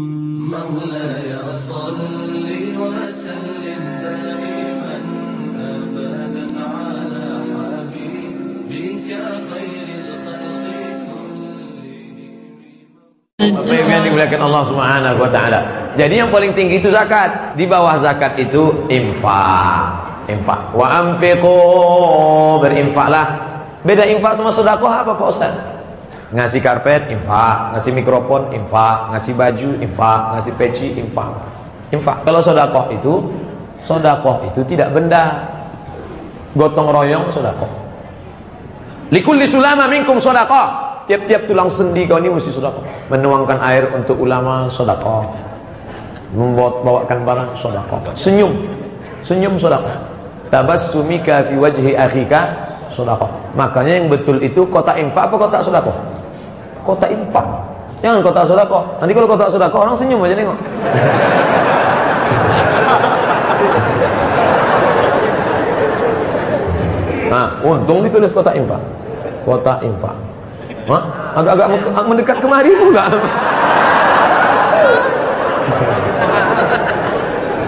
مولاي صل وسلم دائما ابدا على حبيبك خير الخلق Bapak yang dimuliakan Allah Subhanahu wa taala. Jadi yang paling tinggi itu zakat. Di bawah zakat itu infak. Infak. Wa anfiqu berinfaklah. Beda infak sama sedekah apa Pak Ustaz? Ngasih karpet infak, ngasih mikrofon infak, ngasih baju infak, ngasih peci infak. Infak. Kalau sedekah itu sedekah itu tidak benda. Gotong royong sedekah. Likulli sulama minkum sedekah. Tiap-tiap tulang sendi kau ini mesti sedekah. Menuangkan air untuk ulama sedekah. Membawa bawakan barang sedekah. Senyum. Senyum sedekah. Tabassumika fi wajhi akhika sedekah. Makanya yang betul itu kota infak apa kota sedekah? Kota infak. Jangan kota sedekah. Nanti kalau kota sedekah orang senyum aja nengok. Nah, untung ditulis kota infak. Kota infak. Agak-agak mendekat kemari pula.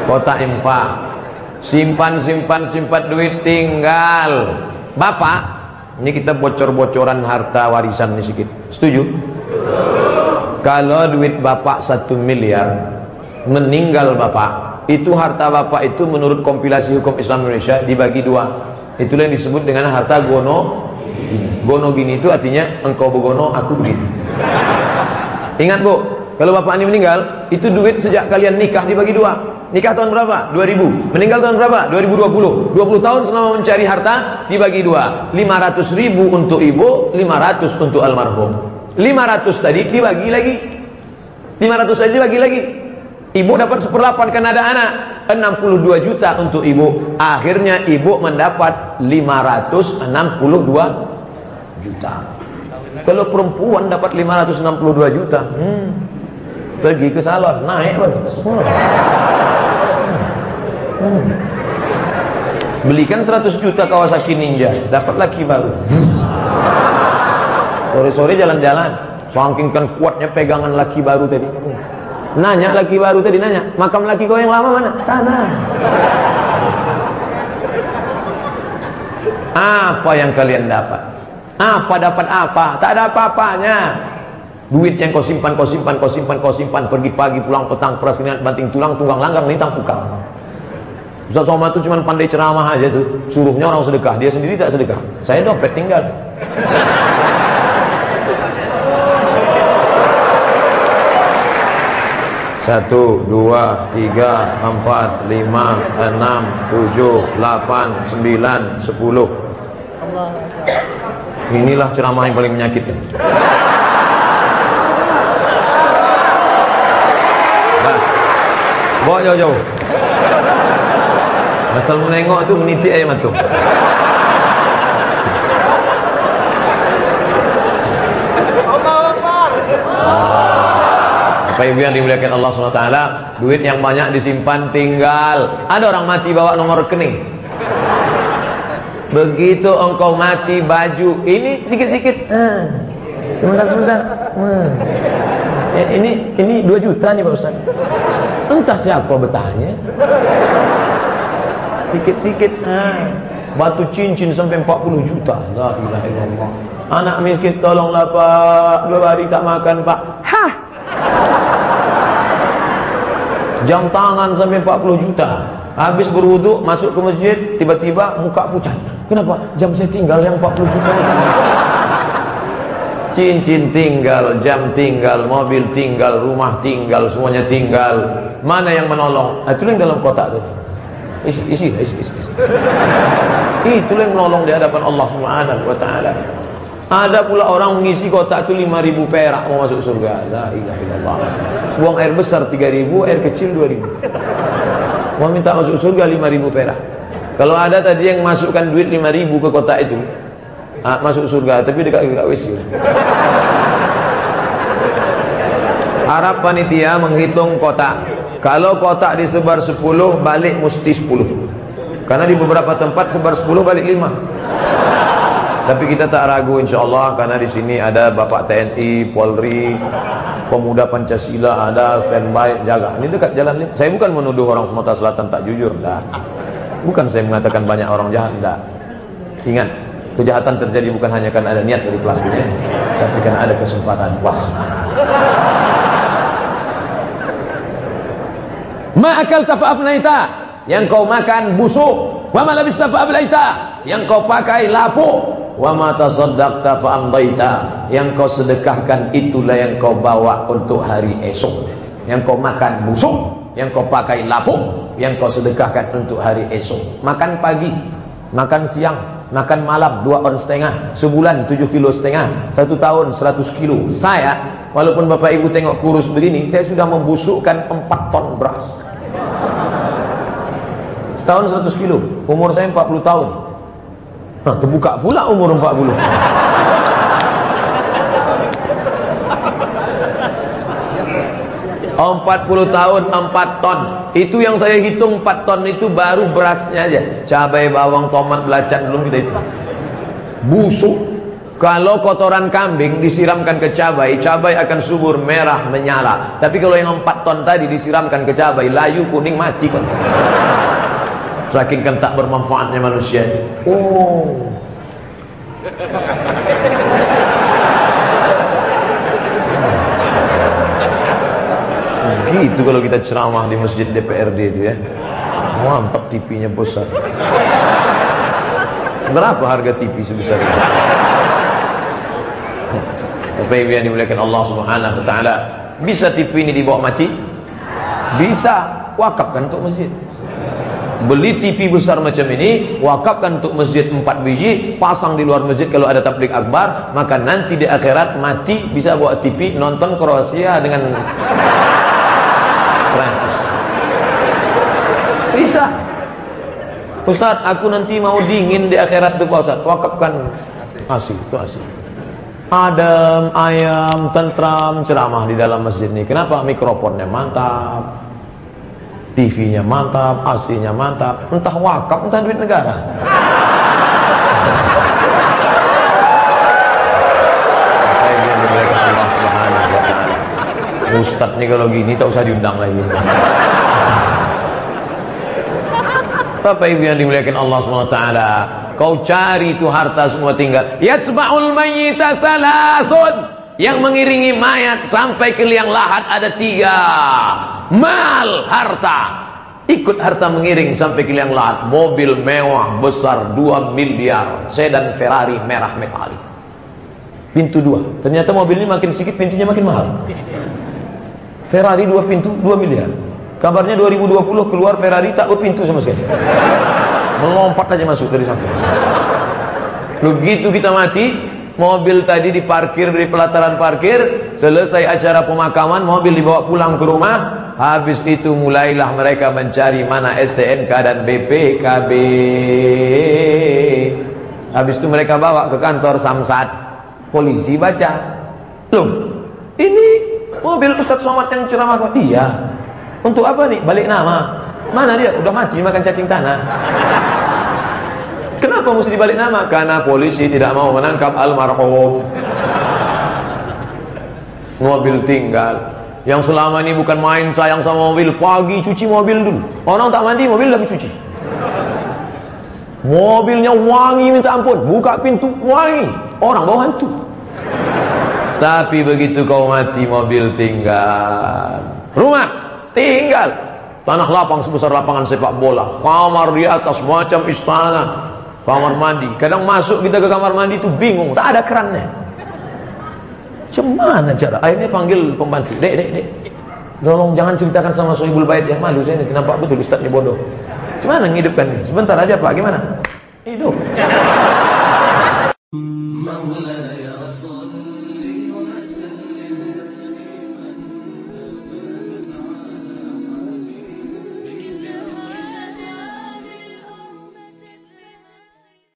Kota infak. Simpan, simpan, simpan duit tinggal. Bapak, ini kita bocor-bocoran harta warisan ini sedikit. Setuju? Kalau duit bapak satu miliar, meninggal bapak, itu harta bapak itu menurut kompilasi hukum Islam Indonesia dibagi dua. Itulah yang disebut dengan harta gono Gono gini itu artinya engkau begono, aku begini. Ingat bu, kalau bapak ini meninggal, itu duit sejak kalian nikah dibagi dua. Nikah tahun berapa? 2000. Meninggal tahun berapa? 2020. 20 tahun selama mencari harta dibagi dua. 500 ribu untuk ibu, 500 untuk almarhum. 500 tadi dibagi lagi. 500 saja dibagi lagi. Ibu dapat seperlapan karena ada anak. 62 juta untuk ibu. Akhirnya ibu mendapat 562 juta. Kalau perempuan dapat 562 juta, hmm, pergi ke salon, naik bang. Belikan 100 juta Kawasaki Ninja, dapat laki baru. Sore-sore jalan-jalan, saking kuatnya pegangan laki baru tadi. Nanya laki baru tadi nanya, makam laki kau yang lama mana? Sana. Apa yang kalian dapat? Apa dapat apa? Tak ada apa-apanya. Duit yang kau simpan, kau simpan, kau simpan, kau simpan. Pergi pagi, pulang petang, perasaan banting tulang, tunggang langgang, nitang pukal. Ustaz Somad itu cuma pandai ceramah aja tuh. Suruhnya orang sedekah, dia sendiri tak sedekah. Saya dompet tinggal. Satu, dua, tiga, empat, lima, enam, tujuh, delapan, sembilan, sepuluh. Inilah ceramah yang paling menyakitkan. Nah, bawa jauh-jauh. Asal menengok itu menitik air mata. Bapak Ibu yang dimuliakan Allah SWT? Duit yang banyak disimpan tinggal. Ada orang mati bawa nomor rekening. Begitu engkau mati baju Ini sikit-sikit. Sebentar-sebentar hmm. eh, Ini ini 2 juta nih Pak Ustaz Entah siapa bertanya Sikit-sikit Batu cincin sampai 40 juta La ilaha illallah Anak miskin tolonglah Pak Dua hari tak makan Pak Hah Jam tangan sampai 40 juta. Habis berwuduk, masuk ke masjid, tiba-tiba muka pucat. Kenapa? Jam saya tinggal yang 40 juta. Cincin tinggal, jam tinggal, mobil tinggal, rumah tinggal, semuanya tinggal. Mana yang menolong? Nah, itu yang dalam kotak itu. Isi, isi, isi, isi. Itu yang menolong di hadapan Allah Subhanahu wa taala. Ada pula orang mengisi kotak itu 5000 perak mau masuk surga. La ilaha illallah. Buang air besar 3000, air kecil 2000. Mau minta masuk surga 5000 perak. Kalau ada tadi yang masukkan duit 5000 ke kotak itu, ah, masuk surga tapi dekat dekat WC. Arab panitia menghitung kotak. Kalau kotak disebar 10, balik mesti 10. Karena di beberapa tempat sebar 10 balik 5. Tapi kita tak ragu insya Allah karena di sini ada Bapak TNI, Polri, Pemuda Pancasila, ada standby jaga. Ini dekat jalan ini. Saya bukan menuduh orang Sumatera Selatan tak jujur, enggak. Bukan saya mengatakan banyak orang jahat, enggak. Ingat, kejahatan terjadi bukan hanya karena ada niat dari pelakunya, tapi karena ada kesempatan puas. Ma'akal tafa'abnaita Yang kau makan busuk. Wa ma labista fa'ablaita Yang kau pakai lapuk. Wa ma tasaddaqta fa'amdaita Yang kau sedekahkan itulah yang kau bawa untuk hari esok. Yang kau makan busuk. Yang kau pakai lapuk. Yang kau sedekahkan untuk hari esok. Makan pagi. Makan siang Makan malam dua on setengah Sebulan tujuh kilo setengah Satu tahun seratus kilo. Saya Walaupun bapak ibu tengok kurus begini Saya sudah membusukkan empat ton beras. Setahun seratus kilo Umur saya empat puluh tahun. Nah, terbuka pula umur 40. Empat puluh tahun empat ton. Itu yang saya hitung empat ton itu baru berasnya aja. Cabai, bawang, tomat, belacan belum kita itu Busuk. Kalau kotoran kambing disiramkan ke cabai Cabai akan subur merah menyala. Tapi kalau yang empat ton tadi disiramkan ke cabai Layu kuning mati kan Saking kan tak bermanfaatnya manusia. Oh Gitu kalau kita ceramah di masjid DPRD itu ya Mantap TV-nya besar Berapa harga TV sebesar itu? Ibu yang dimuliakan Allah Subhanahu wa taala, bisa TV ini dibawa mati? Bisa, wakafkan untuk masjid. Beli TV besar macam ini, wakafkan untuk masjid empat biji, pasang di luar masjid kalau ada tablik akbar, maka nanti di akhirat mati bisa bawa TV nonton Kroasia dengan Prancis. Bisa. Ustaz, aku nanti mau dingin di akhirat tuh Pak Ustaz. Wakafkan asih, itu asih. Adem, ayam, tentram, ceramah di dalam masjid ini. Kenapa? Mikrofonnya mantap. TV-nya mantap, AC-nya mantap, entah wakaf, entah duit negara. Ustadz nih kalau gini tak usah diundang lagi. Bapak Ibu yang dimuliakan Allah SWT Kau cari itu harta semua tinggal. Yatsba'ul mayyita thalathun. Yang mengiringi mayat sampai ke liang lahat ada tiga. Mal harta. Ikut harta mengiring sampai ke liang lahat. Mobil mewah besar 2 miliar. Sedan Ferrari merah metalik pintu dua. Ternyata mobil ini makin sedikit pintunya makin mahal Ferrari dua pintu 2 miliar. Kabarnya 2020 keluar Ferrari tak pintu sama sekali. Melompat aja masuk dari samping begitu kita mati Mobil tadi diparkir di pelataran parkir Selesai acara pemakaman Mobil dibawa pulang ke rumah Habis itu mulailah mereka mencari Mana STNK dan BPKB Habis itu mereka bawa ke kantor Samsat. Polisi baca. Loh ini mobil Ustaz Somad yang ceramah Iya Untuk apa nih? Balik nama Mana dia? Udah mati makan cacing tanah Kenapa mesti dibalik nama? Karena polisi tidak mau menangkap almarhum. Mobil tinggal. Yang selama ini bukan main sayang sama mobil, pagi cuci mobil dulu. Orang tak mandi, mobil lagi cuci. Mobilnya wangi minta ampun, buka pintu wangi. Orang bawa hantu. Tapi begitu kau mati, mobil tinggal. Rumah tinggal. Tanah lapang sebesar lapangan sepak bola. Kamar di atas macam istana. Kamar mandi. Kadang masuk kita ke kamar mandi itu bingung, tak ada kerannya. Cemana cara? Akhirnya panggil pembantu. Dek, dek, dek. Tolong jangan ceritakan sama sohibul bait yang malu saya ini. Kenapa betul ustaznya bodoh? Cemana ngidupkan ini? Sebentar aja Pak, gimana? Hidup.